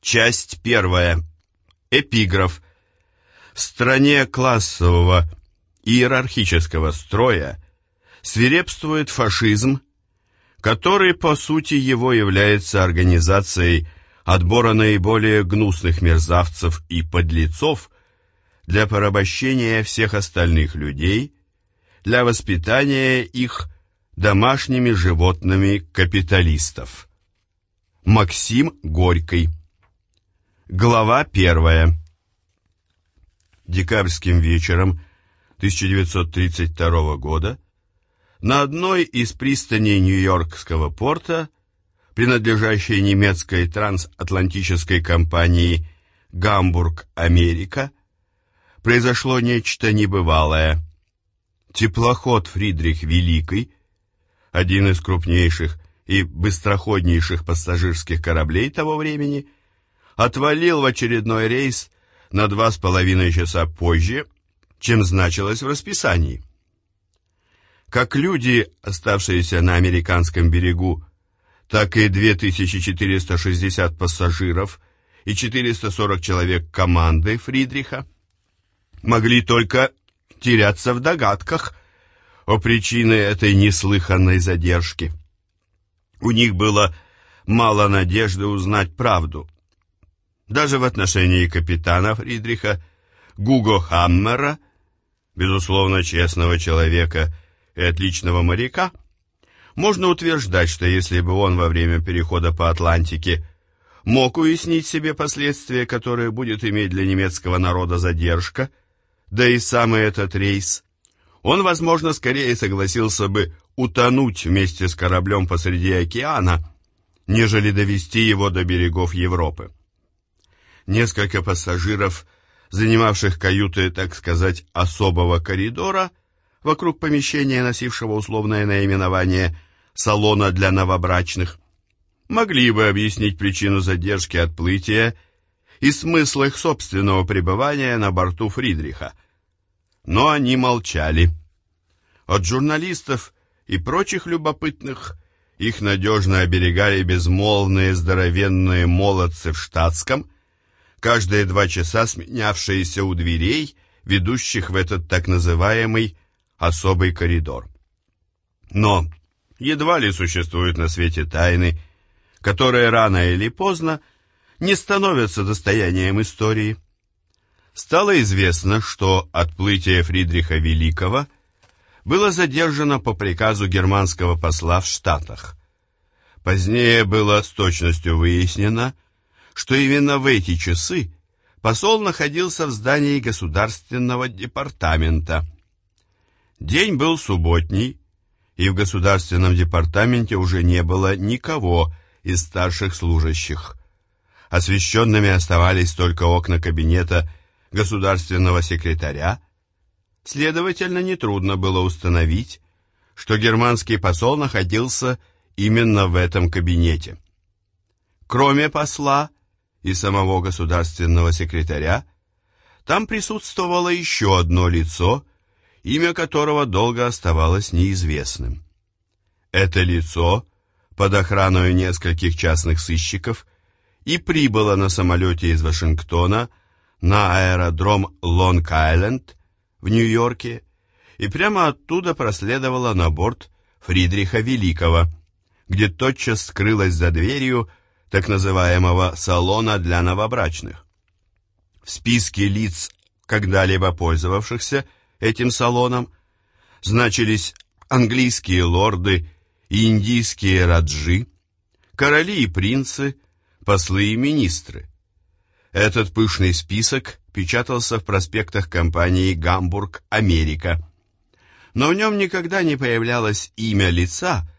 Часть первая. Эпиграф. В стране классового иерархического строя свирепствует фашизм, который по сути его является организацией отбора наиболее гнусных мерзавцев и подлецов для порабощения всех остальных людей, для воспитания их домашними животными капиталистов. Максим Горький Глава первая Декабрьским вечером 1932 года на одной из пристаней Нью-Йоркского порта, принадлежащей немецкой трансатлантической компании «Гамбург-Америка», произошло нечто небывалое. Теплоход Фридрих Великий, один из крупнейших и быстроходнейших пассажирских кораблей того времени – отвалил в очередной рейс на два с половиной часа позже, чем значилось в расписании. Как люди, оставшиеся на американском берегу, так и 2460 пассажиров и 440 человек команды Фридриха могли только теряться в догадках о причине этой неслыханной задержки. У них было мало надежды узнать правду – даже в отношении капитана Фридриха Гуго Хаммера, безусловно честного человека и отличного моряка, можно утверждать, что если бы он во время перехода по Атлантике мог уяснить себе последствия, которые будет иметь для немецкого народа задержка, да и самый этот рейс, он, возможно, скорее согласился бы утонуть вместе с кораблем посреди океана, нежели довести его до берегов Европы. Несколько пассажиров, занимавших каюты, так сказать, особого коридора, вокруг помещения, носившего условное наименование «салона для новобрачных», могли бы объяснить причину задержки отплытия и смысл их собственного пребывания на борту Фридриха. Но они молчали. От журналистов и прочих любопытных их надежно оберегали безмолвные здоровенные молодцы в штатском – каждые два часа сменявшиеся у дверей, ведущих в этот так называемый особый коридор. Но едва ли существуют на свете тайны, которые рано или поздно не становятся достоянием истории. Стало известно, что отплытие Фридриха Великого было задержано по приказу германского посла в Штатах. Позднее было с точностью выяснено, что именно в эти часы посол находился в здании государственного департамента. День был субботний, и в государственном департаменте уже не было никого из старших служащих. Освещенными оставались только окна кабинета государственного секретаря. Следовательно, нетрудно было установить, что германский посол находился именно в этом кабинете. Кроме посла, и самого государственного секретаря, там присутствовало еще одно лицо, имя которого долго оставалось неизвестным. Это лицо, под охраной нескольких частных сыщиков, и прибыло на самолете из Вашингтона на аэродром Лонг-Айленд в Нью-Йорке и прямо оттуда проследовало на борт Фридриха Великого, где тотчас скрылась за дверью так называемого салона для новобрачных. В списке лиц, когда-либо пользовавшихся этим салоном, значились английские лорды и индийские раджи, короли и принцы, послы и министры. Этот пышный список печатался в проспектах компании «Гамбург, Америка». Но в нем никогда не появлялось имя лица,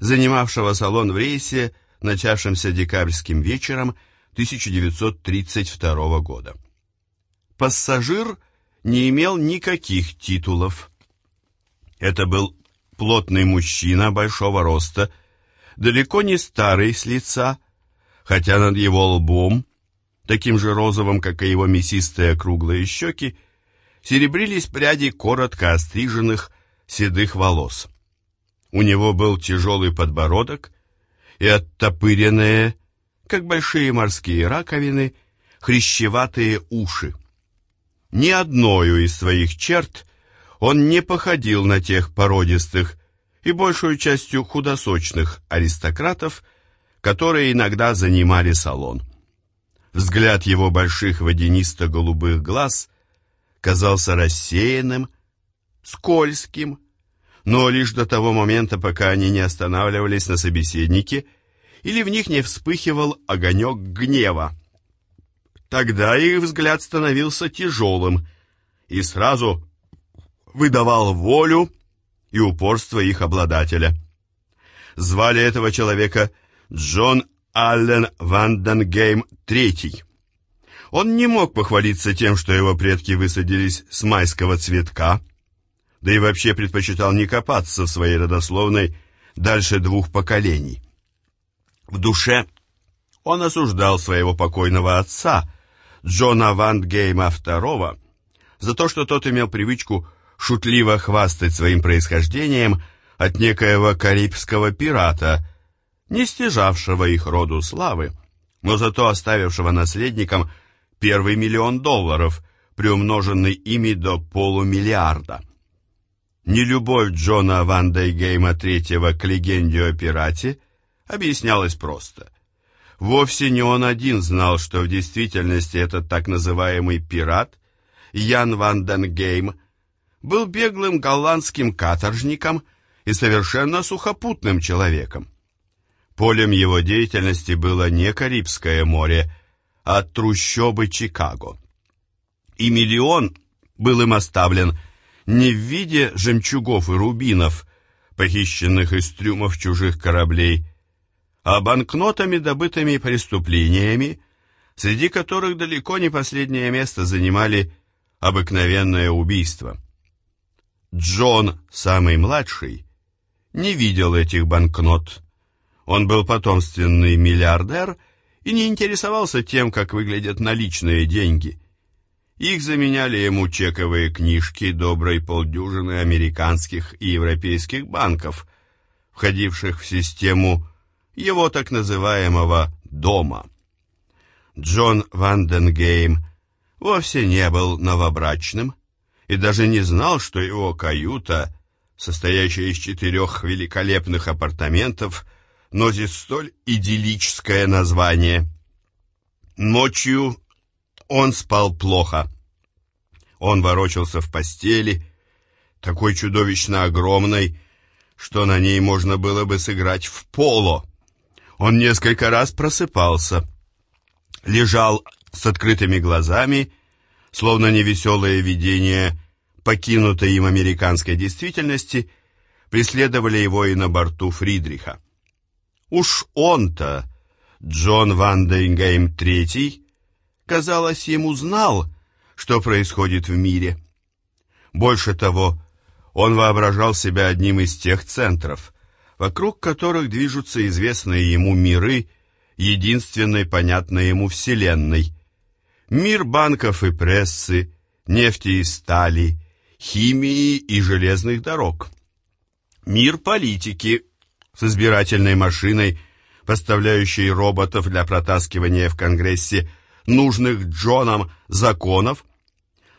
занимавшего салон в рейсе начавшимся декабрьским вечером 1932 года. Пассажир не имел никаких титулов. Это был плотный мужчина большого роста, далеко не старый с лица, хотя над его лбом, таким же розовым, как и его мясистые круглые щеки, серебрились пряди коротко остриженных седых волос. У него был тяжелый подбородок и оттопыренные, как большие морские раковины, хрящеватые уши. Ни одною из своих черт он не походил на тех породистых и большую частью худосочных аристократов, которые иногда занимали салон. Взгляд его больших водянисто-голубых глаз казался рассеянным, скользким, но лишь до того момента, пока они не останавливались на собеседнике или в них не вспыхивал огонек гнева. Тогда их взгляд становился тяжелым и сразу выдавал волю и упорство их обладателя. Звали этого человека Джон Аллен Ванденгейм III. Он не мог похвалиться тем, что его предки высадились с майского цветка, да и вообще предпочитал не копаться в своей родословной дальше двух поколений. В душе он осуждал своего покойного отца, Джона Вандгейма II, за то, что тот имел привычку шутливо хвастать своим происхождением от некоего карибского пирата, не стяжавшего их роду славы, но зато оставившего наследникам первый миллион долларов, приумноженный ими до полумиллиарда. Нелюбовь Джона Ван Дейгейма III к легенде о пирате объяснялась просто. Вовсе не он один знал, что в действительности этот так называемый пират, Ян Ван Денгейм, был беглым голландским каторжником и совершенно сухопутным человеком. Полем его деятельности было не Карибское море, а трущобы Чикаго. И миллион был им оставлен – не в виде жемчугов и рубинов, похищенных из трюмов чужих кораблей, а банкнотами, добытыми преступлениями, среди которых далеко не последнее место занимали обыкновенное убийство. Джон, самый младший, не видел этих банкнот. Он был потомственный миллиардер и не интересовался тем, как выглядят наличные деньги – их заменяли ему чековые книжки доброй полдюжины американских и европейских банков, входивших в систему его так называемого «дома». Джон Ванденгейм вовсе не был новобрачным и даже не знал, что его каюта, состоящая из четырех великолепных апартаментов, носит столь идиллическое название. Ночью он спал плохо. Он ворочался в постели, такой чудовищно огромной, что на ней можно было бы сыграть в поло. Он несколько раз просыпался, лежал с открытыми глазами, словно невеселое видение покинутой им американской действительности, преследовали его и на борту Фридриха. Уж он-то, Джон Ванденгейм III, казалось, ему знал, что происходит в мире. Больше того, он воображал себя одним из тех центров, вокруг которых движутся известные ему миры, единственной понятной ему вселенной. Мир банков и прессы, нефти и стали, химии и железных дорог. Мир политики с избирательной машиной, поставляющей роботов для протаскивания в Конгрессе нужных Джоном законов,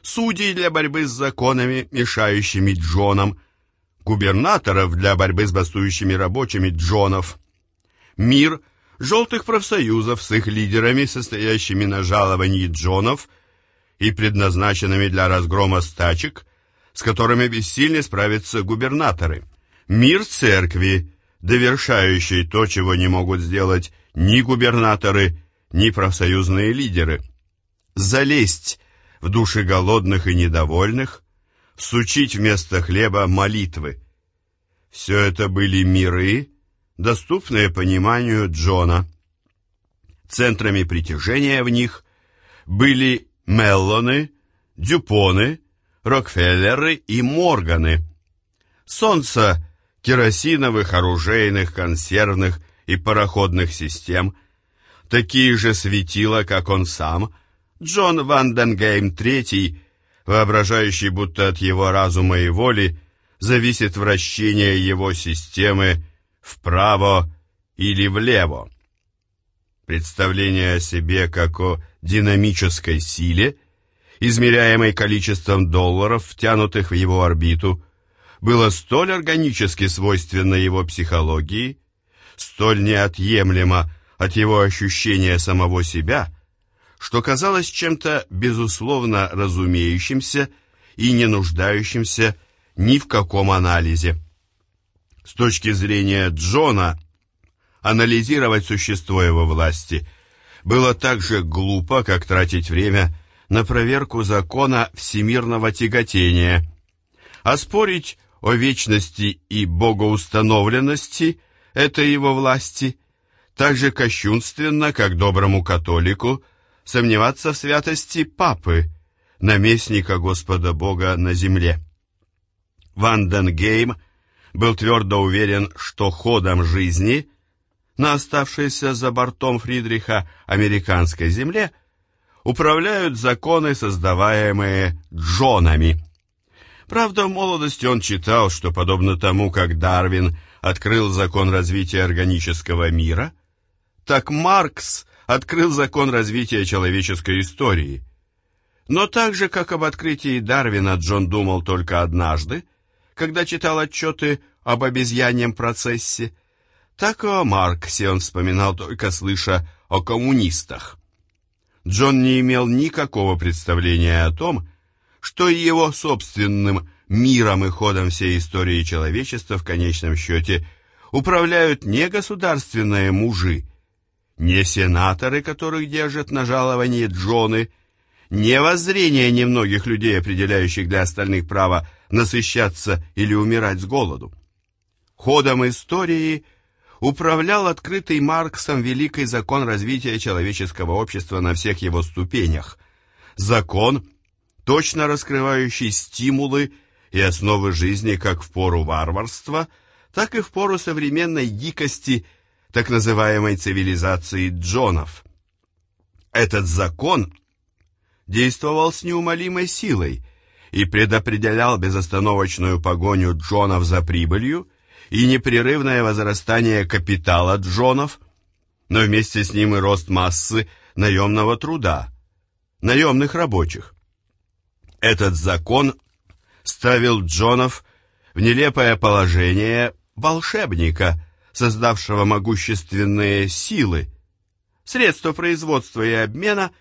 судей для борьбы с законами, мешающими Джонам, губернаторов для борьбы с бастующими рабочими Джонов, мир желтых профсоюзов с их лидерами, состоящими на жаловании Джонов и предназначенными для разгрома стачек, с которыми бессильно справятся губернаторы, мир церкви, довершающий то, чего не могут сделать ни губернаторы, ни профсоюзные лидеры. Залезть в души голодных и недовольных, всучить вместо хлеба молитвы. Все это были миры, доступные пониманию Джона. Центрами притяжения в них были Меллоны, Дюпоны, Рокфеллеры и Морганы. Солнце керосиновых, оружейных, консервных и пароходных систем – такие же светила, как он сам, Джон Ванденгейм III, воображающий, будто от его разума и воли зависит вращение его системы вправо или влево. Представление о себе как о динамической силе, измеряемой количеством долларов, втянутых в его орбиту, было столь органически свойственно его психологии, столь неотъемлемо от его ощущения самого себя, что казалось чем-то безусловно разумеющимся и не нуждающимся ни в каком анализе. С точки зрения Джона, анализировать существо его власти было так же глупо, как тратить время на проверку закона всемирного тяготения, а спорить о вечности и богоустановленности этой его власти так же кощунственно, как доброму католику сомневаться в святости папы, наместника Господа Бога на земле. Ванденгейм был твердо уверен, что ходом жизни на оставшейся за бортом Фридриха американской земле управляют законы, создаваемые Джонами. Правда, в молодости он читал, что подобно тому, как Дарвин открыл закон развития органического мира, так Маркс открыл закон развития человеческой истории. Но так же, как об открытии Дарвина Джон думал только однажды, когда читал отчеты об обезьяньем процессе, так и о Марксе он вспоминал только слыша о коммунистах. Джон не имел никакого представления о том, что его собственным миром и ходом всей истории человечества в конечном счете управляют не государственные мужи, не сенаторы, которых держат на жаловании Джоны, не воззрение немногих людей, определяющих для остальных право насыщаться или умирать с голоду. Ходом истории управлял открытый Марксом великий закон развития человеческого общества на всех его ступенях. Закон, точно раскрывающий стимулы и основы жизни как в пору варварства, так и в пору современной дикости так называемой цивилизации джонов. Этот закон действовал с неумолимой силой и предопределял безостановочную погоню джонов за прибылью и непрерывное возрастание капитала джонов, но вместе с ним и рост массы наемного труда, наемных рабочих. Этот закон ставил Джонов в нелепое положение волшебника, создавшего могущественные силы, средства производства и обмена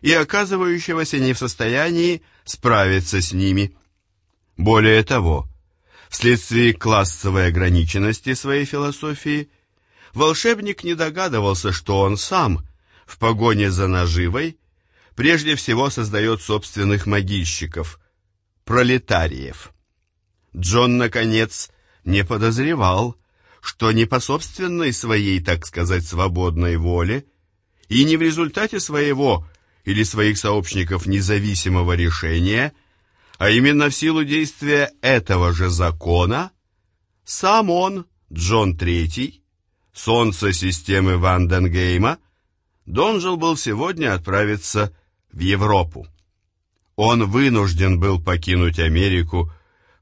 и оказывающегося не в состоянии справиться с ними. Более того, вследствие классовой ограниченности своей философии, волшебник не догадывался, что он сам, в погоне за наживой, прежде всего создает собственных могильщиков, пролетариев. Джон, наконец, не подозревал, что не по собственной своей, так сказать, свободной воле и не в результате своего или своих сообщников независимого решения, а именно в силу действия этого же закона, сам он, Джон Третий, солнце системы Ванденгейма, должен был сегодня отправиться в Европу. Он вынужден был покинуть Америку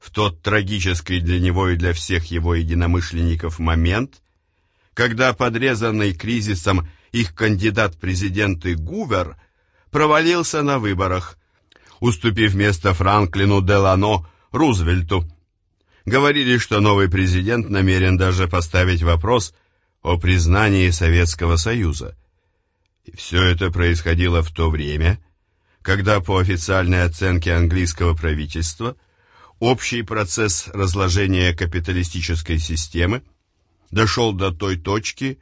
в тот трагический для него и для всех его единомышленников момент, когда подрезанный кризисом их кандидат президенты Гувер провалился на выборах, уступив место Франклину Делано Рузвельту. Говорили, что новый президент намерен даже поставить вопрос о признании Советского Союза. И все это происходило в то время, когда по официальной оценке английского правительства общий процесс разложения капиталистической системы дошел до той точки,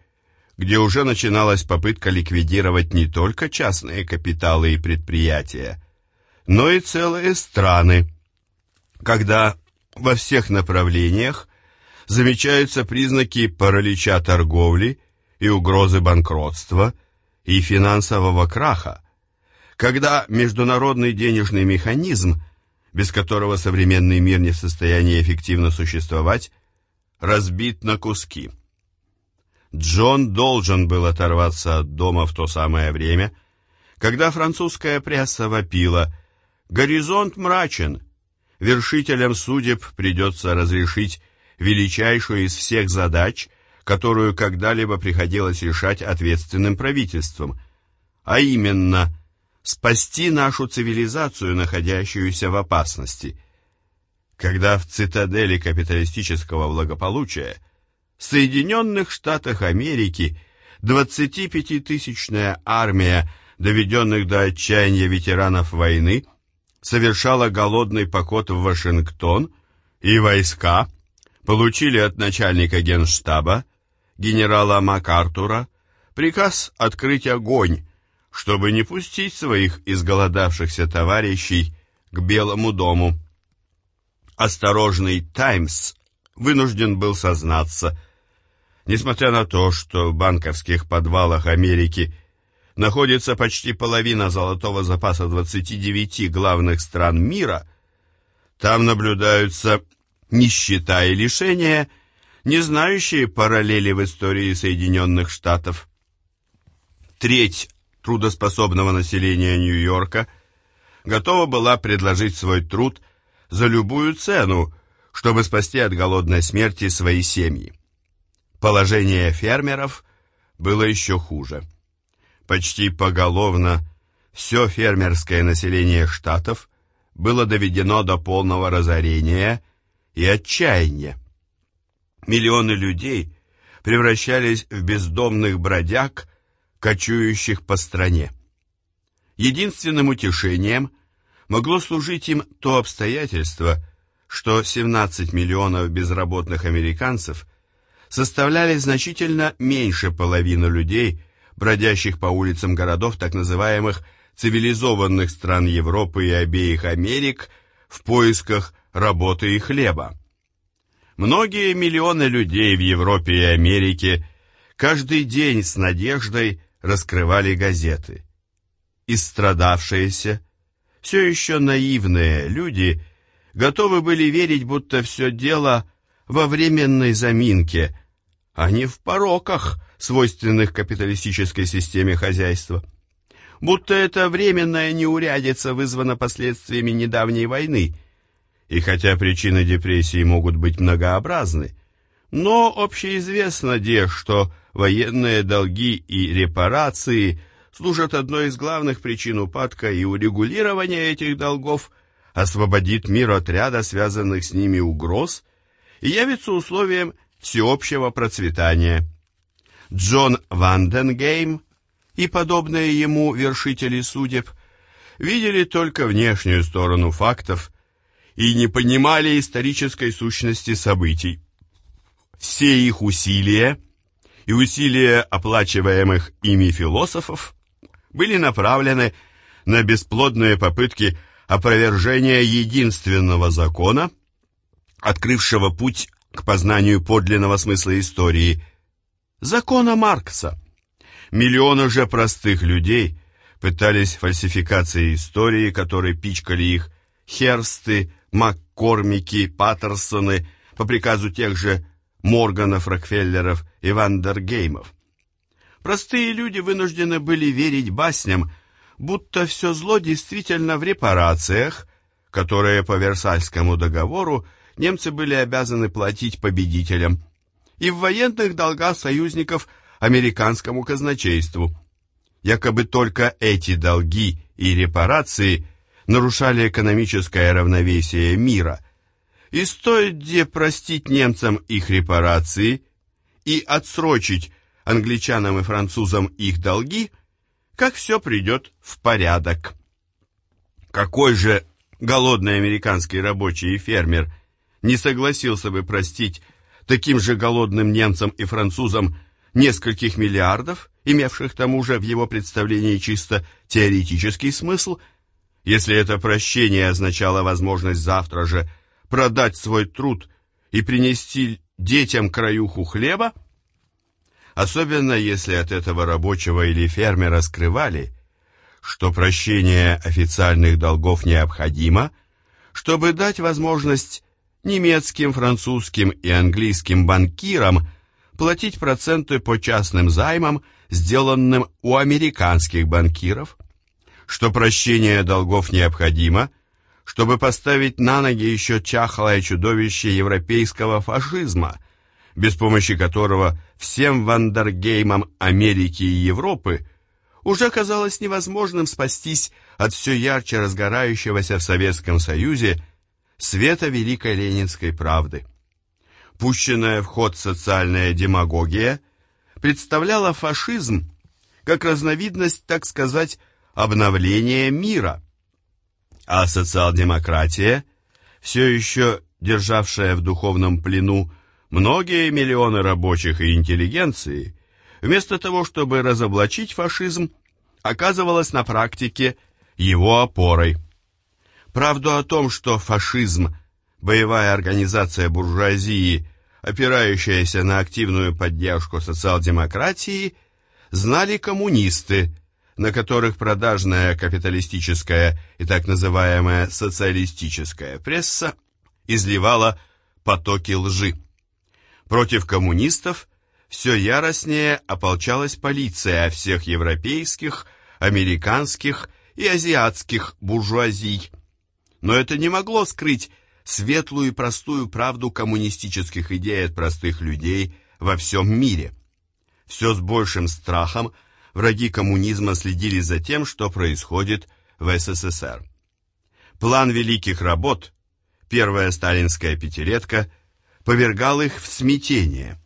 где уже начиналась попытка ликвидировать не только частные капиталы и предприятия, но и целые страны, когда во всех направлениях замечаются признаки паралича торговли и угрозы банкротства – и финансового краха, когда международный денежный механизм, без которого современный мир не в состоянии эффективно существовать, разбит на куски. Джон должен был оторваться от дома в то самое время, когда французская пресса вопила «Горизонт мрачен, вершителям судеб придется разрешить величайшую из всех задач – которую когда-либо приходилось решать ответственным правительством, а именно спасти нашу цивилизацию, находящуюся в опасности. Когда в цитадели капиталистического благополучия Соединенных Штатах Америки 25-тысячная армия доведенных до отчаяния ветеранов войны совершала голодный поход в Вашингтон, и войска получили от начальника генштаба генерала МакАртура приказ открыть огонь, чтобы не пустить своих изголодавшихся товарищей к Белому дому. Осторожный «Таймс» вынужден был сознаться, несмотря на то, что в банковских подвалах Америки находится почти половина золотого запаса 29 главных стран мира, там наблюдаются нищета и лишения – не знающие параллели в истории Соединенных Штатов. Треть трудоспособного населения Нью-Йорка готова была предложить свой труд за любую цену, чтобы спасти от голодной смерти свои семьи. Положение фермеров было еще хуже. Почти поголовно все фермерское население штатов было доведено до полного разорения и отчаяния миллионы людей превращались в бездомных бродяг, кочующих по стране. Единственным утешением могло служить им то обстоятельство, что 17 миллионов безработных американцев составляли значительно меньше половины людей, бродящих по улицам городов так называемых цивилизованных стран Европы и обеих Америк в поисках работы и хлеба. Многие миллионы людей в Европе и Америке каждый день с надеждой раскрывали газеты. Истрадавшиеся, все еще наивные люди готовы были верить, будто все дело во временной заминке, а не в пороках, свойственных капиталистической системе хозяйства. Будто эта временная неурядица вызвана последствиями недавней войны – и хотя причины депрессии могут быть многообразны, но общеизвестно де, что военные долги и репарации служат одной из главных причин упадка и урегулирование этих долгов освободит мир от ряда связанных с ними угроз и явится условием всеобщего процветания. Джон Ванденгейм и подобные ему вершители судеб видели только внешнюю сторону фактов – и не понимали исторической сущности событий. Все их усилия и усилия оплачиваемых ими философов были направлены на бесплодные попытки опровержения единственного закона, открывшего путь к познанию подлинного смысла истории, закона Маркса. Миллионы же простых людей пытались фальсификацией истории, которые пичкали их Херсты, Маккормики, Паттерсоны по приказу тех же Морганов, Рокфеллеров и Вандергеймов. Простые люди вынуждены были верить басням, будто все зло действительно в репарациях, которые по Версальскому договору немцы были обязаны платить победителям, и в военных долгах союзников американскому казначейству. Якобы только эти долги и репарации – нарушали экономическое равновесие мира. И стоит где простить немцам их репарации и отсрочить англичанам и французам их долги, как все придет в порядок. Какой же голодный американский рабочий и фермер не согласился бы простить таким же голодным немцам и французам нескольких миллиардов, имевших тому же в его представлении чисто теоретический смысл – если это прощение означало возможность завтра же продать свой труд и принести детям краюху хлеба, особенно если от этого рабочего или фермера скрывали, что прощение официальных долгов необходимо, чтобы дать возможность немецким, французским и английским банкирам платить проценты по частным займам, сделанным у американских банкиров – что прощение долгов необходимо, чтобы поставить на ноги еще чахлое чудовище европейского фашизма, без помощи которого всем Вандергеймам Америки и Европы уже казалось невозможным спастись от все ярче разгорающегося в Советском Союзе света великой ленинской правды. Пущенная в ход социальная демагогия представляла фашизм как разновидность, так сказать, обновления мира, а социал-демократия, все еще державшая в духовном плену многие миллионы рабочих и интеллигенции, вместо того, чтобы разоблачить фашизм, оказывалась на практике его опорой. Правду о том, что фашизм – боевая организация буржуазии, опирающаяся на активную поддержку социал-демократии, знали коммунисты, на которых продажная капиталистическая и так называемая социалистическая пресса изливала потоки лжи. Против коммунистов все яростнее ополчалась полиция всех европейских, американских и азиатских буржуазий. Но это не могло скрыть светлую и простую правду коммунистических идей от простых людей во всем мире. Все с большим страхом враги коммунизма следили за тем, что происходит в СССР. План великих работ, первая сталинская пятилетка, повергал их в смятение.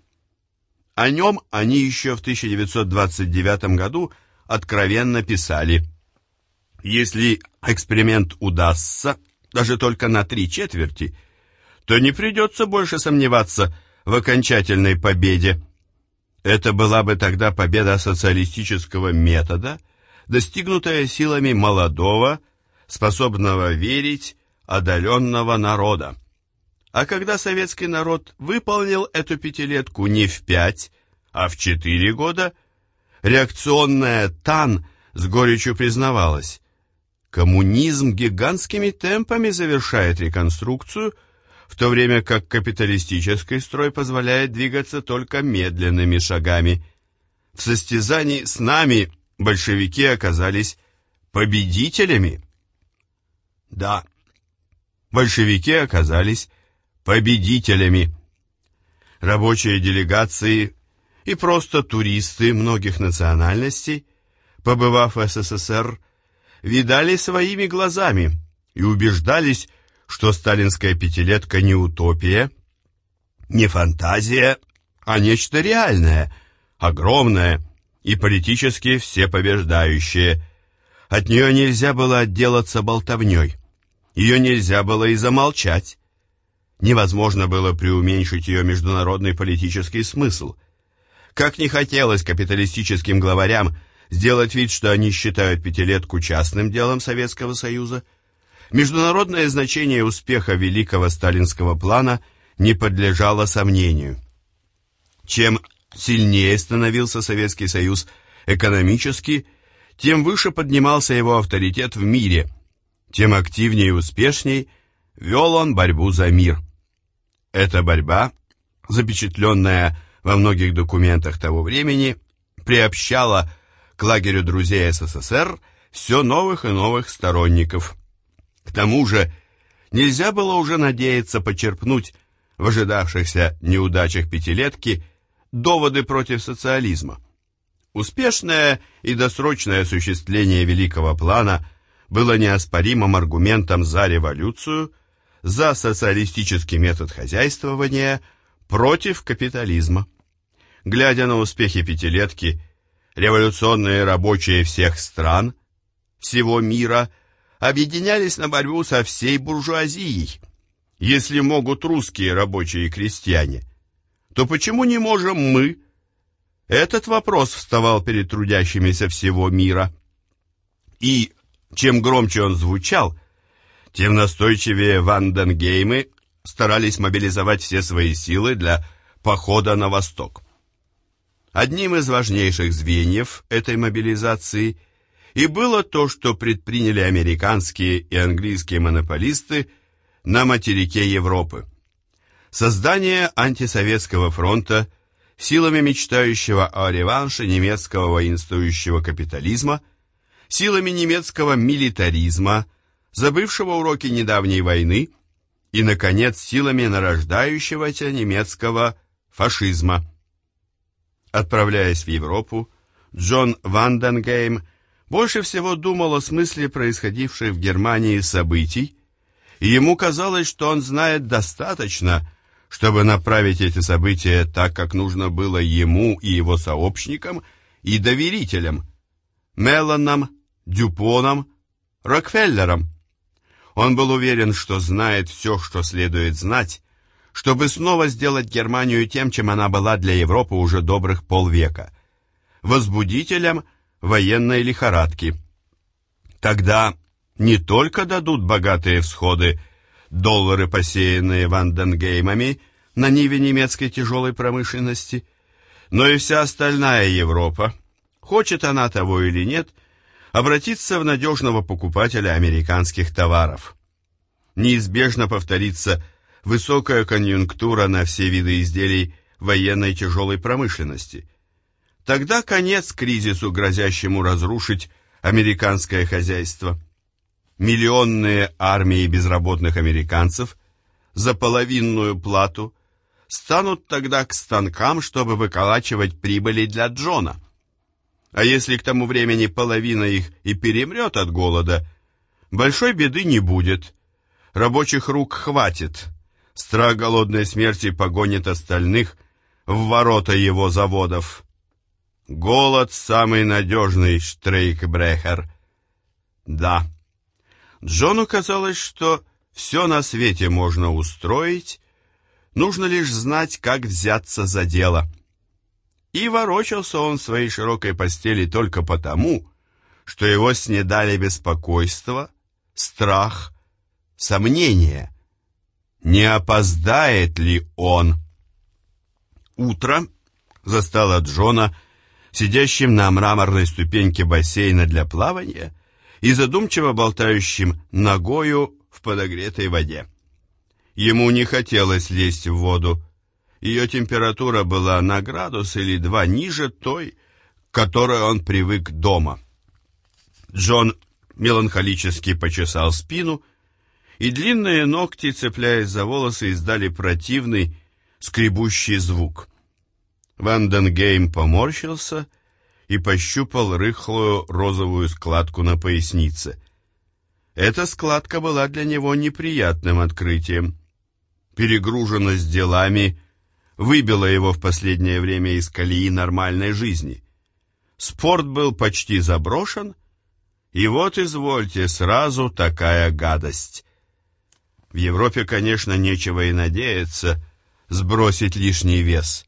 О нем они еще в 1929 году откровенно писали «Если эксперимент удастся, даже только на три четверти, то не придется больше сомневаться в окончательной победе. Это была бы тогда победа социалистического метода, достигнутая силами молодого, способного верить, одаренного народа. А когда советский народ выполнил эту пятилетку не в пять, а в четыре года, реакционная ТАН с горечью признавалась, коммунизм гигантскими темпами завершает реконструкцию, в то время как капиталистический строй позволяет двигаться только медленными шагами. В состязании с нами большевики оказались победителями. Да, большевики оказались победителями. Рабочие делегации и просто туристы многих национальностей, побывав в СССР, видали своими глазами и убеждались, что сталинская пятилетка не утопия, не фантазия, а нечто реальное, огромное и политически всепобеждающее. От нее нельзя было отделаться болтовней, ее нельзя было и замолчать. Невозможно было преуменьшить ее международный политический смысл. Как не хотелось капиталистическим главарям сделать вид, что они считают пятилетку частным делом Советского Союза, международное значение успеха великого сталинского плана не подлежало сомнению. Чем сильнее становился Советский Союз экономически, тем выше поднимался его авторитет в мире, тем активнее и успешней вел он борьбу за мир. Эта борьба, запечатленная во многих документах того времени, приобщала к лагерю друзей СССР все новых и новых сторонников. К тому же нельзя было уже надеяться почерпнуть в ожидавшихся неудачах пятилетки доводы против социализма. Успешное и досрочное осуществление великого плана было неоспоримым аргументом за революцию – за социалистический метод хозяйствования, против капитализма. Глядя на успехи пятилетки, революционные рабочие всех стран, всего мира, объединялись на борьбу со всей буржуазией. Если могут русские рабочие и крестьяне, то почему не можем мы? Этот вопрос вставал перед трудящимися всего мира. И чем громче он звучал, тем настойчивее Ванденгеймы старались мобилизовать все свои силы для похода на восток. Одним из важнейших звеньев этой мобилизации и было то, что предприняли американские и английские монополисты на материке Европы. Создание антисоветского фронта силами мечтающего о реванше немецкого воинствующего капитализма, силами немецкого милитаризма – забывшего уроки недавней войны, и, наконец, силами нарождающегося немецкого фашизма. Отправляясь в Европу, Джон Ванденгейм больше всего думал о смысле происходивших в Германии событий, и ему казалось, что он знает достаточно, чтобы направить эти события так, как нужно было ему и его сообщникам и доверителям, Мелланам, Дюпонам, Рокфеллерам. Он был уверен, что знает все, что следует знать, чтобы снова сделать Германию тем, чем она была для Европы уже добрых полвека – возбудителем военной лихорадки. Тогда не только дадут богатые всходы, доллары, посеянные Ванденгеймами на ниве немецкой тяжелой промышленности, но и вся остальная Европа, хочет она того или нет, обратиться в надежного покупателя американских товаров. Неизбежно повторится высокая конъюнктура на все виды изделий военной тяжелой промышленности. Тогда конец кризису, грозящему разрушить американское хозяйство. Миллионные армии безработных американцев за половинную плату станут тогда к станкам, чтобы выколачивать прибыли для Джона. А если к тому времени половина их и перемрет от голода, большой беды не будет. Рабочих рук хватит. Страх голодной смерти погонит остальных в ворота его заводов. Голод — самый надежный штрейкбрехер. Да, Джону казалось, что все на свете можно устроить, нужно лишь знать, как взяться за дело. И ворочался он в своей широкой постели только потому, что его снедали беспокойство, страх, сомнения. Не опоздает ли он? Утро застало Джона сидящим на мраморной ступеньке бассейна для плавания и задумчиво болтающим ногою в подогретой воде. Ему не хотелось лезть в воду, ее температура была на градус или два ниже той, к которой он привык дома. Джон меланхолически почесал спину, и длинные ногти, цепляясь за волосы, издали противный, скребущий звук. Ванденгейм поморщился и пощупал рыхлую розовую складку на пояснице. Эта складка была для него неприятным открытием. Перегруженность делами выбило его в последнее время из колеи нормальной жизни. Спорт был почти заброшен, и вот, извольте, сразу такая гадость. В Европе, конечно, нечего и надеяться сбросить лишний вес.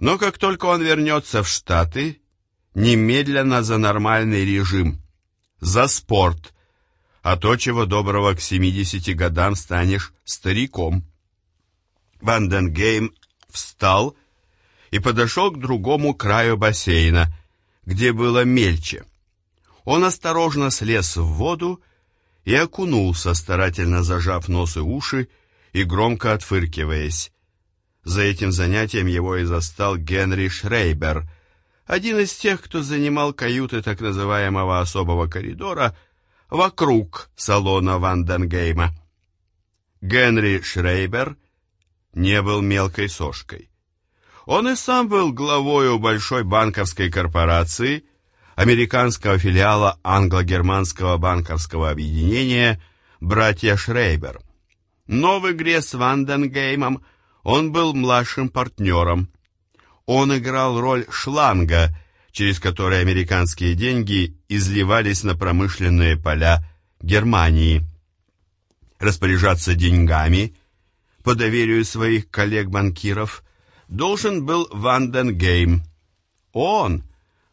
Но как только он вернется в Штаты, немедленно за нормальный режим, за спорт, а то, чего доброго к 70 годам станешь стариком. Ванденгейм встал и подошел к другому краю бассейна, где было мельче. Он осторожно слез в воду и окунулся, старательно зажав нос и уши и громко отфыркиваясь. За этим занятием его и застал Генри Шрейбер, один из тех, кто занимал каюты так называемого особого коридора вокруг салона Ванденгейма. Генри Шрейбер — не был мелкой сошкой. Он и сам был главою большой банковской корпорации, американского филиала англо-германского банковского объединения «Братья Шрейбер». Но в игре с Ванденгеймом он был младшим партнером. Он играл роль шланга, через который американские деньги изливались на промышленные поля Германии. Распоряжаться деньгами – по доверию своих коллег-банкиров, должен был Ванденгейм. Он,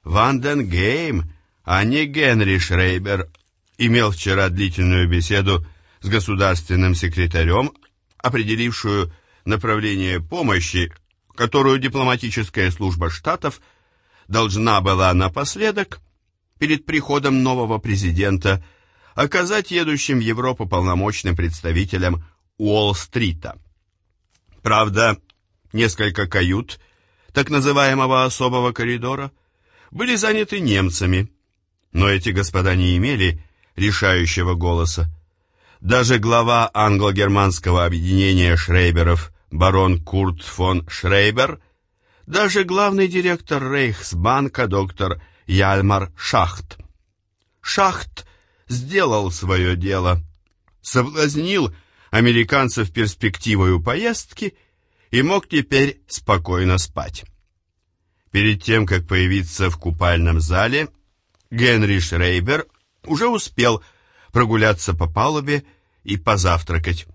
Ванденгейм, а не Генри Шрейбер, имел вчера длительную беседу с государственным секретарем, определившую направление помощи, которую дипломатическая служба штатов должна была напоследок, перед приходом нового президента, оказать едущим в Европу полномочным представителям Уолл-стрита. Правда, несколько кают так называемого особого коридора были заняты немцами, но эти господа не имели решающего голоса. Даже глава англо-германского объединения Шрейберов барон Курт фон Шрейбер, даже главный директор Рейхсбанка доктор Яльмар Шахт. Шахт сделал свое дело, соблазнил американцев перспективою поездки и мог теперь спокойно спать. Перед тем, как появиться в купальном зале, Генри Шрейбер уже успел прогуляться по палубе и позавтракать.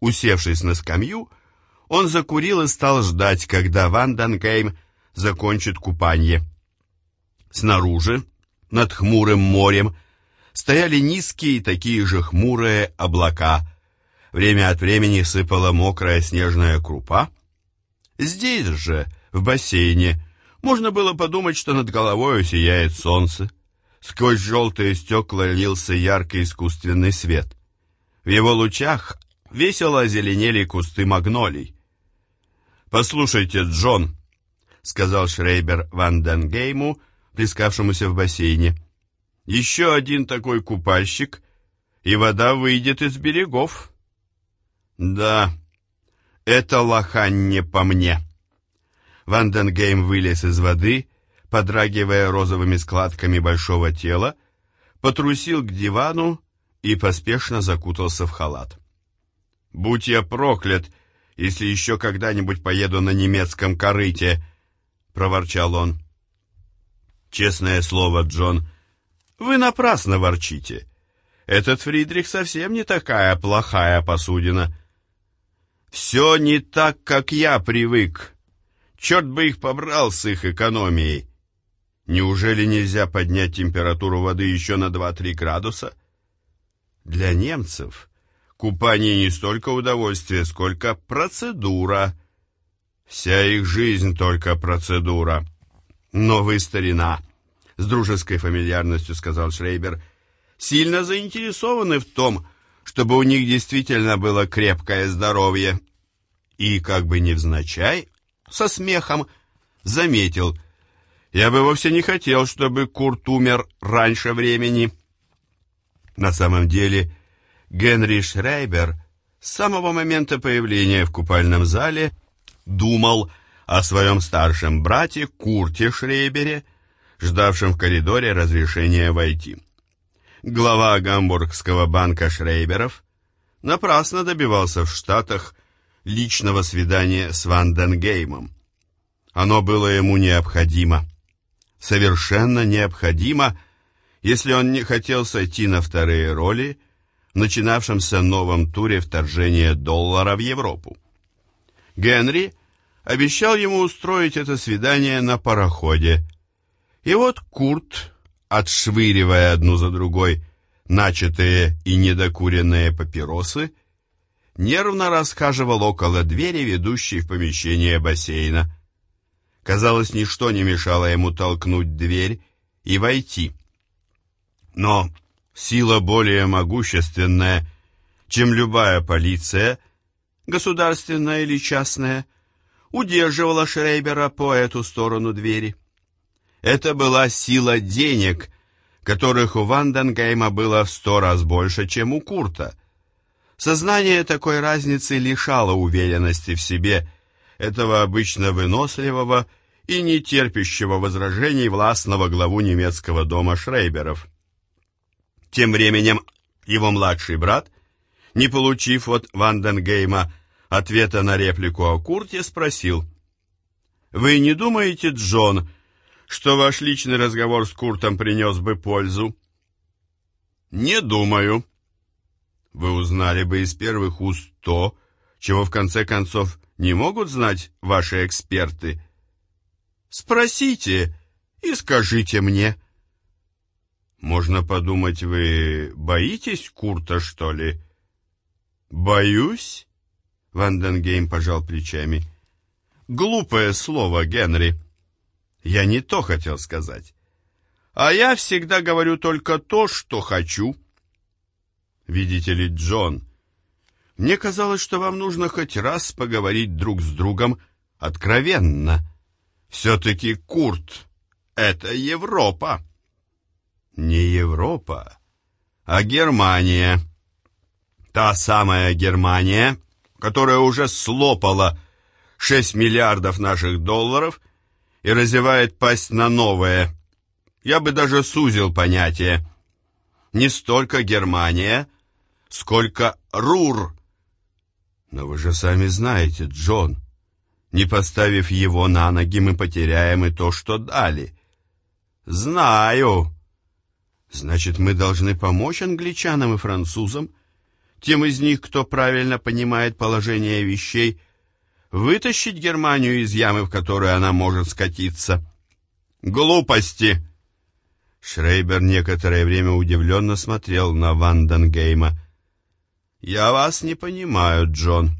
Усевшись на скамью, он закурил и стал ждать, когда Ван Данкейм закончит купание. Снаружи, над хмурым морем, стояли низкие такие же хмурые облака. Время от времени сыпала мокрая снежная крупа. Здесь же, в бассейне, можно было подумать, что над головой сияет солнце. Сквозь желтые стекла лился яркий искусственный свет. В его лучах весело озеленели кусты магнолий. «Послушайте, Джон», — сказал Шрейбер Ван Денгейму, плескавшемуся в бассейне, — «еще один такой купальщик, и вода выйдет из берегов». «Да, это лохань не по мне». Ванденгейм вылез из воды, подрагивая розовыми складками большого тела, потрусил к дивану и поспешно закутался в халат. «Будь я проклят, если еще когда-нибудь поеду на немецком корыте!» — проворчал он. «Честное слово, Джон, вы напрасно ворчите. Этот Фридрих совсем не такая плохая посудина. Все не так, как я привык. Черт бы их побрал с их экономией. Неужели нельзя поднять температуру воды еще на 2-3 градуса? Для немцев купание не столько удовольствие, сколько процедура. Вся их жизнь только процедура. Но вы, старина, с дружеской фамильярностью сказал Шрейбер, сильно заинтересованы в том, чтобы у них действительно было крепкое здоровье. И как бы невзначай со смехом заметил. «Я бы вовсе не хотел, чтобы Курт умер раньше времени». На самом деле, Генри Шрейбер с самого момента появления в купальном зале думал о своем старшем брате Курте Шрейбере, ждавшем в коридоре разрешения войти. Глава гамбургского банка Шрейберов напрасно добивался в Штатах личного свидания с Ванденгеймом. Оно было ему необходимо. Совершенно необходимо, если он не хотел сойти на вторые роли начинавшемся новом туре вторжения доллара в Европу. Генри обещал ему устроить это свидание на пароходе. И вот Курт, отшвыривая одну за другой начатые и недокуренные папиросы, нервно расхаживал около двери, ведущей в помещение бассейна. Казалось, ничто не мешало ему толкнуть дверь и войти. Но сила более могущественная, чем любая полиция, государственная или частная, удерживала Шрейбера по эту сторону двери. Это была сила денег, которых у Ванденгейма было в сто раз больше, чем у Курта — Сознание такой разницы лишало уверенности в себе этого обычно выносливого и нетерпящего возражений властного главу немецкого дома Шрейберов. Тем временем его младший брат, не получив от Ванденгейма ответа на реплику о Курте, спросил, «Вы не думаете, Джон, что ваш личный разговор с Куртом принес бы пользу?» «Не думаю», вы узнали бы из первых уст то, чего в конце концов не могут знать ваши эксперты. Спросите и скажите мне. Можно подумать, вы боитесь Курта, что ли? Боюсь? Ванденгейм пожал плечами. Глупое слово, Генри. Я не то хотел сказать. А я всегда говорю только то, что хочу. Видите ли, Джон, мне казалось, что вам нужно хоть раз поговорить друг с другом откровенно. Все-таки Курт — это Европа. Не Европа, а Германия. Та самая Германия, которая уже слопала 6 миллиардов наших долларов и разевает пасть на новое. Я бы даже сузил понятие. Не столько Германия, сколько Рур. Но вы же сами знаете, Джон, не поставив его на ноги, мы потеряем и то, что дали. Знаю. Значит, мы должны помочь англичанам и французам, тем из них, кто правильно понимает положение вещей, вытащить Германию из ямы, в которую она может скатиться. Глупости! Шрейбер некоторое время удивленно смотрел на Ванденгейма. «Я вас не понимаю, Джон.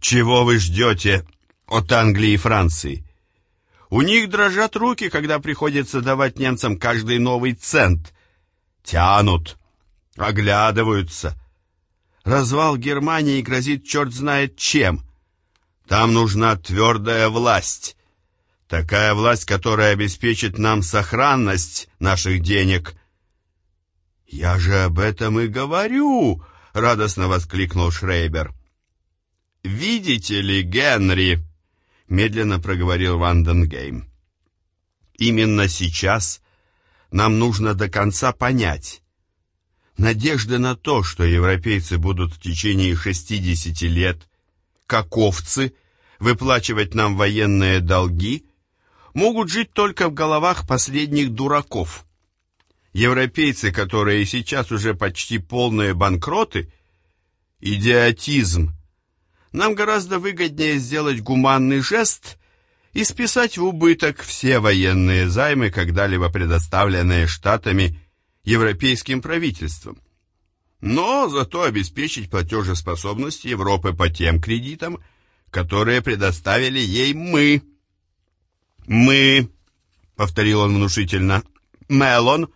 Чего вы ждете от Англии и Франции? У них дрожат руки, когда приходится давать немцам каждый новый цент. Тянут, оглядываются. Развал Германии грозит черт знает чем. Там нужна твердая власть. Такая власть, которая обеспечит нам сохранность наших денег. «Я же об этом и говорю!» — радостно воскликнул Шрейбер. «Видите ли, Генри?» — медленно проговорил Ванденгейм. «Именно сейчас нам нужно до конца понять. Надежды на то, что европейцы будут в течение 60 лет, как овцы, выплачивать нам военные долги — могут жить только в головах последних дураков. Европейцы, которые сейчас уже почти полные банкроты, идиотизм. Нам гораздо выгоднее сделать гуманный жест и списать в убыток все военные займы, когда-либо предоставленные штатами европейским правительством. Но зато обеспечить платежеспособность Европы по тем кредитам, которые предоставили ей мы – «Мы», — повторил он внушительно, — «Мелон,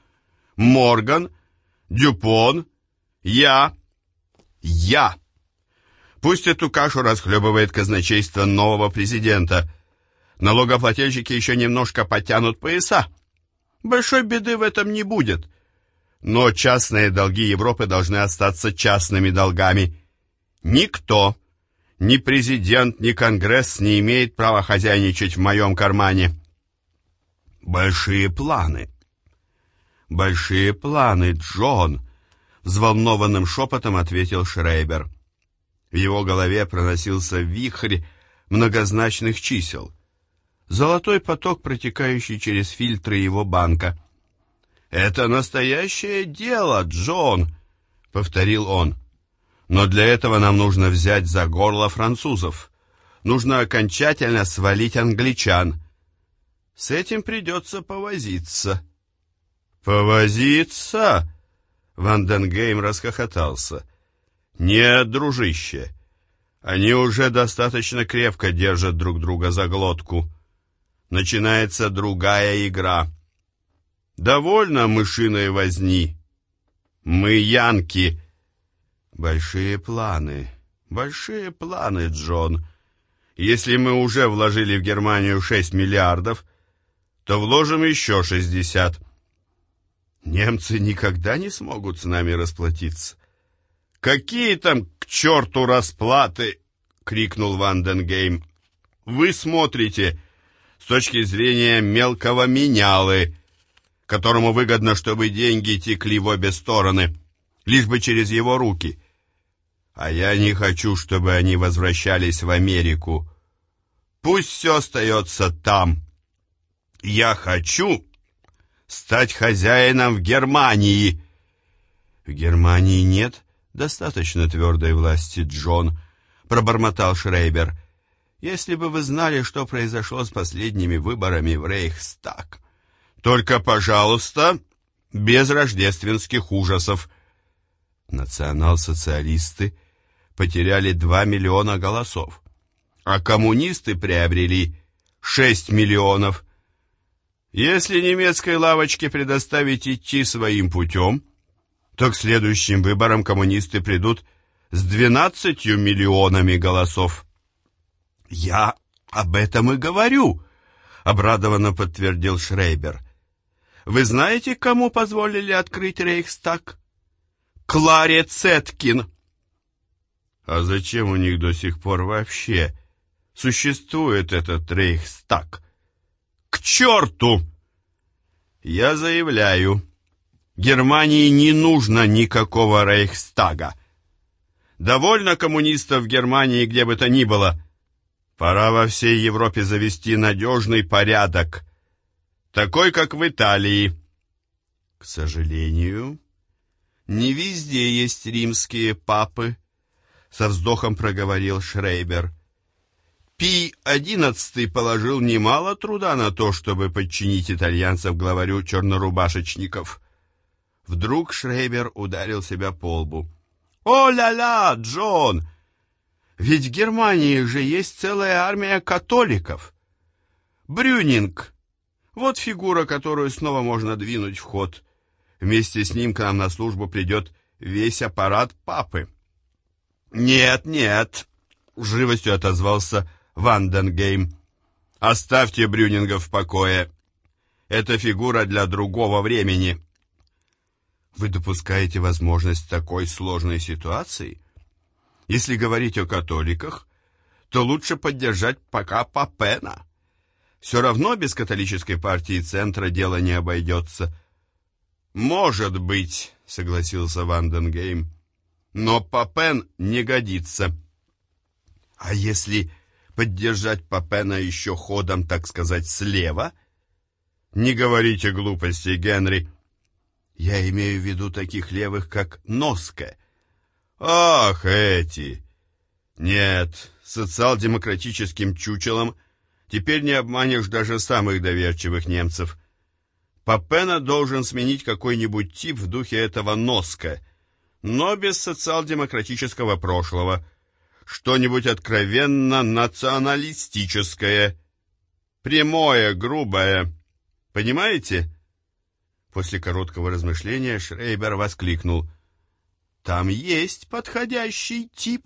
Морган, Дюпон, я, я». Пусть эту кашу расхлебывает казначейство нового президента. Налогоплательщики еще немножко потянут пояса. Большой беды в этом не будет. Но частные долги Европы должны остаться частными долгами. Никто ни президент, ни Конгресс не имеет права хозяйничать в моем кармане. Большие планы. Большие планы, Джон, взволнованным шепотом ответил Шрейбер. В его голове проносился вихрь многозначных чисел. Золотой поток, протекающий через фильтры его банка. «Это настоящее дело, Джон!» — повторил он. Но для этого нам нужно взять за горло французов. Нужно окончательно свалить англичан. С этим придется повозиться. Повозиться? Ванденгейм расхохотался. Нет, дружище, они уже достаточно крепко держат друг друга за глотку. Начинается другая игра. Довольно мышиной возни. Мы янки, Большие планы, большие планы, Джон. Если мы уже вложили в Германию 6 миллиардов, то вложим еще 60. Немцы никогда не смогут с нами расплатиться. Какие там к черту расплаты? крикнул Ванденгейм. Вы смотрите с точки зрения мелкого менялы, которому выгодно, чтобы деньги текли в обе стороны, лишь бы через его руки. А я не хочу, чтобы они возвращались в Америку. Пусть все остается там. Я хочу стать хозяином в Германии. В Германии нет достаточно твердой власти, Джон, пробормотал Шрейбер. Если бы вы знали, что произошло с последними выборами в Рейхстаг. Только, пожалуйста, без рождественских ужасов. Национал-социалисты потеряли 2 миллиона голосов, а коммунисты приобрели 6 миллионов. Если немецкой лавочке предоставить идти своим путем, то к следующим выборам коммунисты придут с 12 миллионами голосов. «Я об этом и говорю», — обрадованно подтвердил Шрейбер. «Вы знаете, кому позволили открыть Рейхстаг?» Кларе Цеткин. А зачем у них до сих пор вообще существует этот Рейхстаг? К черту! Я заявляю, Германии не нужно никакого Рейхстага. Довольно коммунистов в Германии где бы то ни было. Пора во всей Европе завести надежный порядок, такой, как в Италии. К сожалению, не везде есть римские папы, со вздохом проговорил Шрейбер. Пи XI положил немало труда на то, чтобы подчинить итальянцев главарю чернорубашечников. Вдруг Шрейбер ударил себя по лбу. «О-ля-ля, Джон! Ведь в Германии же есть целая армия католиков. Брюнинг. Вот фигура, которую снова можно двинуть в ход. Вместе с ним к нам на службу придет весь аппарат папы». «Нет, нет», — живостью отозвался Ванденгейм. «Оставьте Брюнинга в покое. Это фигура для другого времени». Вы допускаете возможность такой сложной ситуации? Если говорить о католиках, то лучше поддержать пока Папена. Все равно без католической партии центра дело не обойдется. «Может быть», — согласился Ванденгейм, — «но Папен не годится». «А если поддержать Папена еще ходом, так сказать, слева?» «Не говорите глупостей, Генри», я имею в виду таких левых, как Носка. Ах, эти! Нет, социал-демократическим чучелом теперь не обманешь даже самых доверчивых немцев. Папена должен сменить какой-нибудь тип в духе этого Носка, но без социал-демократического прошлого. Что-нибудь откровенно националистическое, прямое, грубое. Понимаете? После короткого размышления Шрейбер воскликнул. «Там есть подходящий тип».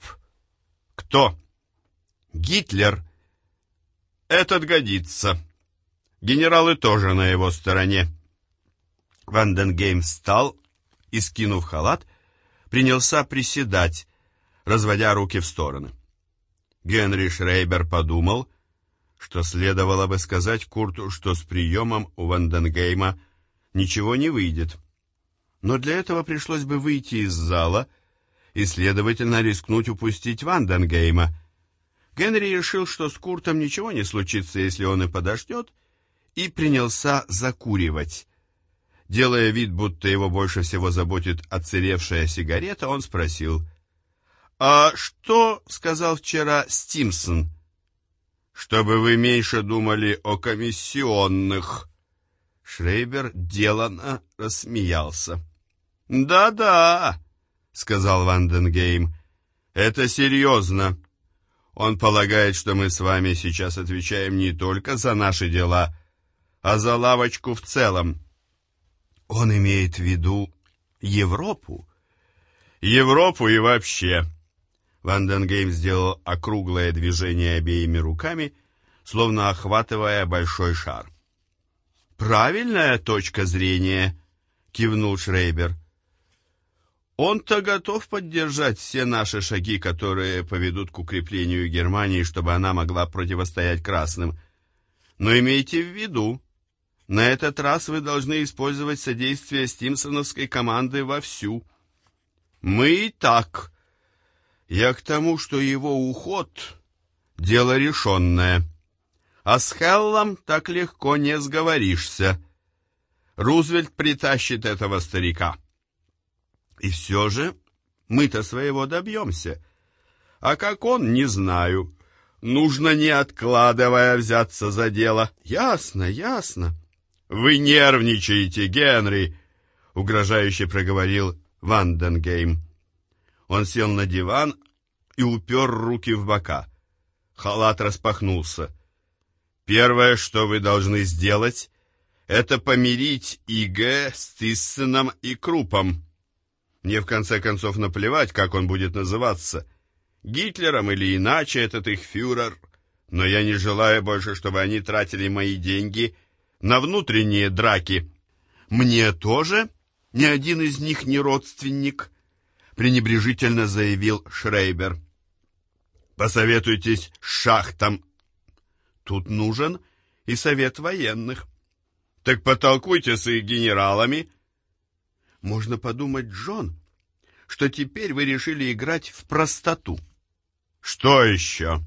«Кто?» «Гитлер». «Этот годится. Генералы тоже на его стороне». Ванденгейм встал и, скинув халат, принялся приседать, разводя руки в стороны. Генри Шрейбер подумал, что следовало бы сказать Курту, что с приемом у Ванденгейма – ничего не выйдет. Но для этого пришлось бы выйти из зала и, следовательно, рискнуть упустить Ванденгейма. Генри решил, что с Куртом ничего не случится, если он и подождет, и принялся закуривать. Делая вид, будто его больше всего заботит отсыревшая сигарета, он спросил, «А что, — сказал вчера Стимсон, — чтобы вы меньше думали о комиссионных?» Шрейбер деланно рассмеялся. «Да-да», — сказал Ванденгейм, — «это серьезно. Он полагает, что мы с вами сейчас отвечаем не только за наши дела, а за лавочку в целом». «Он имеет в виду Европу?» «Европу и вообще». Ванденгейм сделал округлое движение обеими руками, словно охватывая большой шар. «Правильная точка зрения», — кивнул Шрейбер. «Он-то готов поддержать все наши шаги, которые поведут к укреплению Германии, чтобы она могла противостоять красным. Но имейте в виду, на этот раз вы должны использовать содействие Стимсоновской команды вовсю. Мы и так. Я к тому, что его уход — дело решенное». А с Хеллом так легко не сговоришься. Рузвельт притащит этого старика. И все же мы-то своего добьемся. А как он, не знаю. Нужно, не откладывая, взяться за дело. Ясно, ясно. Вы нервничаете, Генри, угрожающе проговорил Ванденгейм. Он сел на диван и упер руки в бока. Халат распахнулся. Первое, что вы должны сделать, это помирить ИГ с Тиссеном и Крупом. Мне в конце концов наплевать, как он будет называться. Гитлером или иначе этот их фюрер. Но я не желаю больше, чтобы они тратили мои деньги на внутренние драки. Мне тоже ни один из них не родственник, пренебрежительно заявил Шрейбер. Посоветуйтесь с шахтом. Тут нужен и совет военных. Так потолкуйте с их генералами. Можно подумать, Джон, что теперь вы решили играть в простоту. Что еще?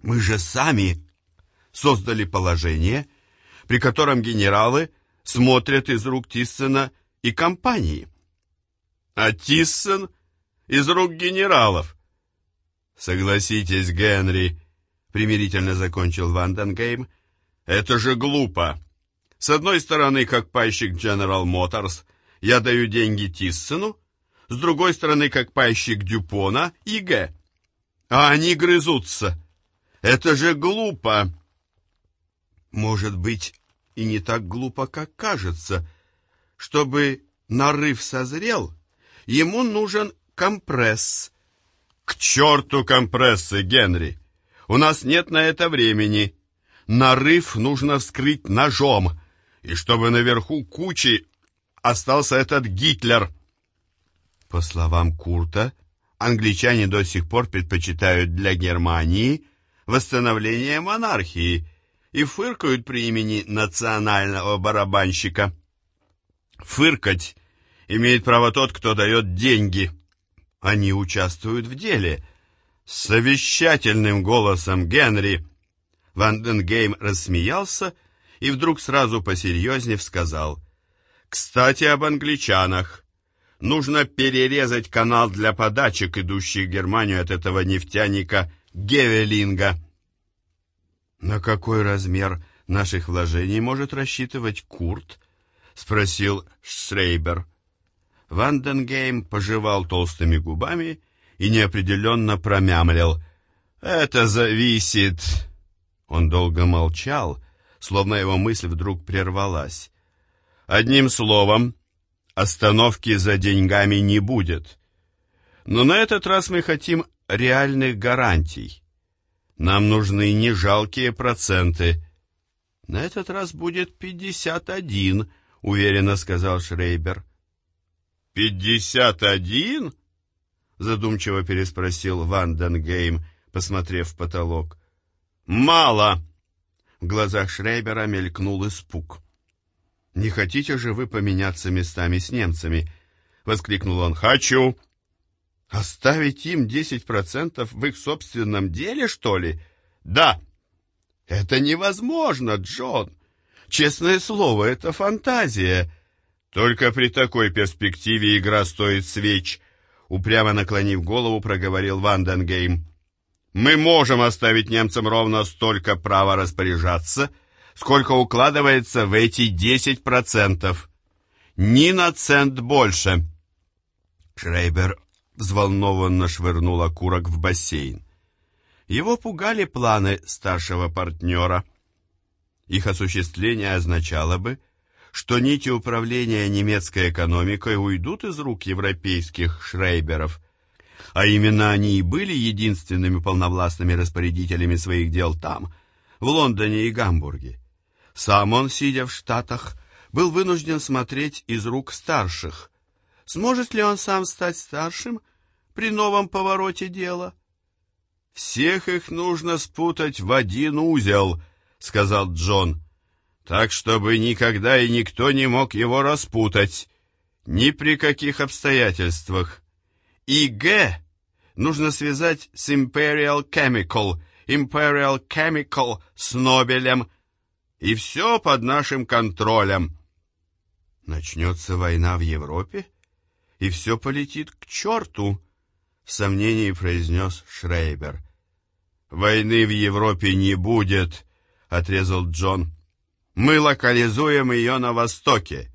Мы же сами создали положение, при котором генералы смотрят из рук Тиссена и компании. А Тиссен из рук генералов. Согласитесь, Генри, примирительно закончил Ванденгейм, это же глупо. С одной стороны, как пайщик General Motors, я даю деньги Тиссену, с другой стороны, как пайщик Дюпона и Г. А они грызутся. Это же глупо. Может быть, и не так глупо, как кажется. Чтобы нарыв созрел, ему нужен компресс. К черту компрессы, Генри! У нас нет на это времени. Нарыв нужно вскрыть ножом, и чтобы наверху кучи остался этот Гитлер. По словам Курта, англичане до сих пор предпочитают для Германии восстановление монархии и фыркают при имени национального барабанщика. Фыркать имеет право тот, кто дает деньги. Они участвуют в деле. Совещательным голосом Генри Ванденгейм рассмеялся и вдруг сразу посерьезнее сказал. «Кстати, об англичанах. Нужно перерезать канал для подачек, идущих в Германию от этого нефтяника Гевелинга». «На какой размер наших вложений может рассчитывать Курт?» — спросил Шрейбер. Ванденгейм пожевал толстыми губами и неопределенно промямлил. «Это зависит...» Он долго молчал, словно его мысль вдруг прервалась. «Одним словом, остановки за деньгами не будет. Но на этот раз мы хотим реальных гарантий. Нам нужны не жалкие проценты. На этот раз будет пятьдесят один, уверенно сказал Шрейбер. «Пятьдесят один?» — задумчиво переспросил Ванденгейм, посмотрев в потолок. «Мало!» В глазах Шрейбера мелькнул испуг. «Не хотите же вы поменяться местами с немцами?» — воскликнул он. «Хочу!» «Оставить им десять процентов в их собственном деле, что ли?» «Да!» «Это невозможно, Джон! Честное слово, это фантазия!» Только при такой перспективе игра стоит свеч, упрямо наклонив голову, проговорил Ванденгейм. Мы можем оставить немцам ровно столько права распоряжаться, сколько укладывается в эти десять процентов. Ни на цент больше. Шрейбер взволнованно швырнул окурок в бассейн. Его пугали планы старшего партнера. Их осуществление означало бы, что нити управления немецкой экономикой уйдут из рук европейских шрейберов, а именно они и были единственными полновластными распорядителями своих дел там, в Лондоне и Гамбурге. Сам он, сидя в Штатах, был вынужден смотреть из рук старших. Сможет ли он сам стать старшим при новом повороте дела? «Всех их нужно спутать в один узел», — сказал Джон так чтобы никогда и никто не мог его распутать, ни при каких обстоятельствах. И Г нужно связать с Imperial Chemical, Imperial Chemical с Нобелем, и все под нашим контролем. Начнется война в Европе, и все полетит к черту, в сомнении произнес Шрейбер. «Войны в Европе не будет», — отрезал Джон. Мы локализуем ее на востоке.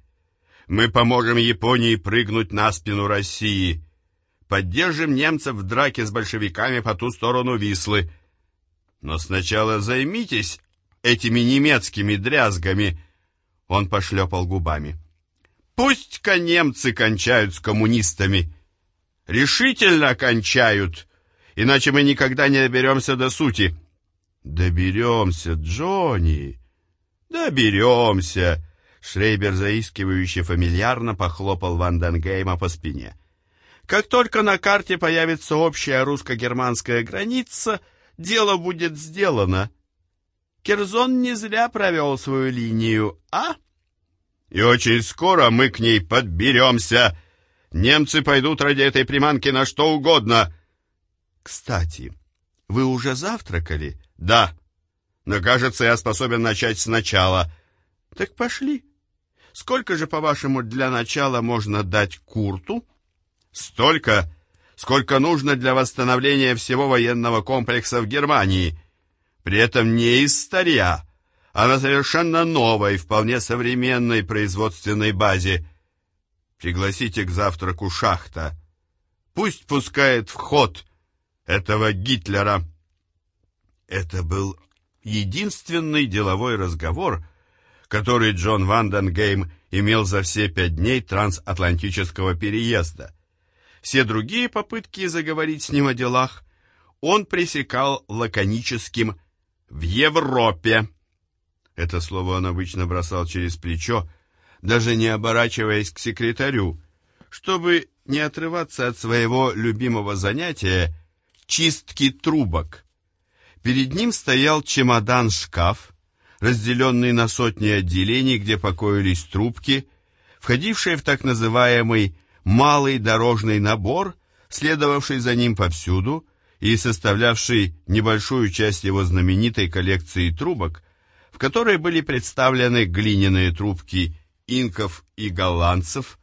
Мы поможем Японии прыгнуть на спину России. Поддержим немцев в драке с большевиками по ту сторону Вислы. Но сначала займитесь этими немецкими дрязгами. Он пошлепал губами. Пусть-ка немцы кончают с коммунистами. Решительно кончают, иначе мы никогда не доберемся до сути. Доберемся, Джонни. «Доберемся!» Шрейбер заискивающе фамильярно похлопал Ванденгейма по спине. Как только на карте появится общая русско-германская граница, дело будет сделано. Керзон не зря провел свою линию, а? И очень скоро мы к ней подберемся. Немцы пойдут ради этой приманки на что угодно. Кстати, вы уже завтракали? Да. Но, кажется, я способен начать сначала. Так пошли. Сколько же, по-вашему, для начала можно дать Курту? Столько, сколько нужно для восстановления всего военного комплекса в Германии. При этом не из старья, а на совершенно новой, вполне современной производственной базе. Пригласите к завтраку шахта. Пусть пускает в ход этого Гитлера. Это был единственный деловой разговор, который Джон Ванденгейм имел за все пять дней трансатлантического переезда. Все другие попытки заговорить с ним о делах он пресекал лаконическим «в Европе». Это слово он обычно бросал через плечо, даже не оборачиваясь к секретарю, чтобы не отрываться от своего любимого занятия чистки трубок. Перед ним стоял чемодан-шкаф, разделенный на сотни отделений, где покоились трубки, входившие в так называемый «малый дорожный набор», следовавший за ним повсюду и составлявший небольшую часть его знаменитой коллекции трубок, в которой были представлены глиняные трубки инков и голландцев,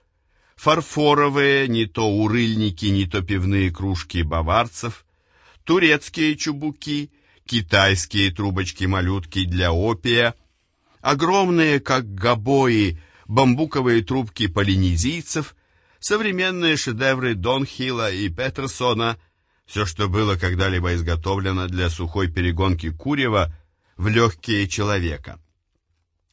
фарфоровые не то урыльники, не то пивные кружки баварцев, турецкие чубуки, китайские трубочки-малютки для опия, огромные, как гобои, бамбуковые трубки полинезийцев, современные шедевры Донхилла и Петерсона, все, что было когда-либо изготовлено для сухой перегонки курева в легкие человека.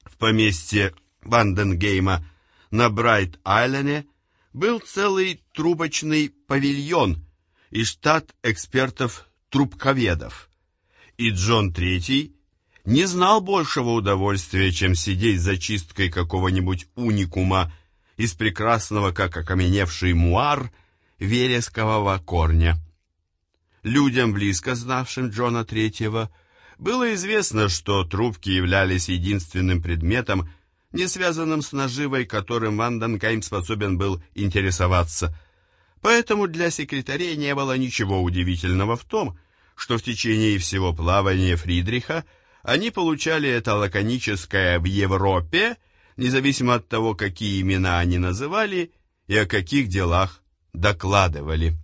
В поместье Ванденгейма на Брайт-Айлене был целый трубочный павильон и штат экспертов-трубковедов и Джон Третий не знал большего удовольствия, чем сидеть за чисткой какого-нибудь уникума из прекрасного, как окаменевший муар, верескового корня. Людям, близко знавшим Джона Третьего, было известно, что трубки являлись единственным предметом, не связанным с наживой, которым Ванденкайм способен был интересоваться. Поэтому для секретарей не было ничего удивительного в том, что в течение всего плавания Фридриха они получали это лаконическое «в Европе», независимо от того, какие имена они называли и о каких делах докладывали.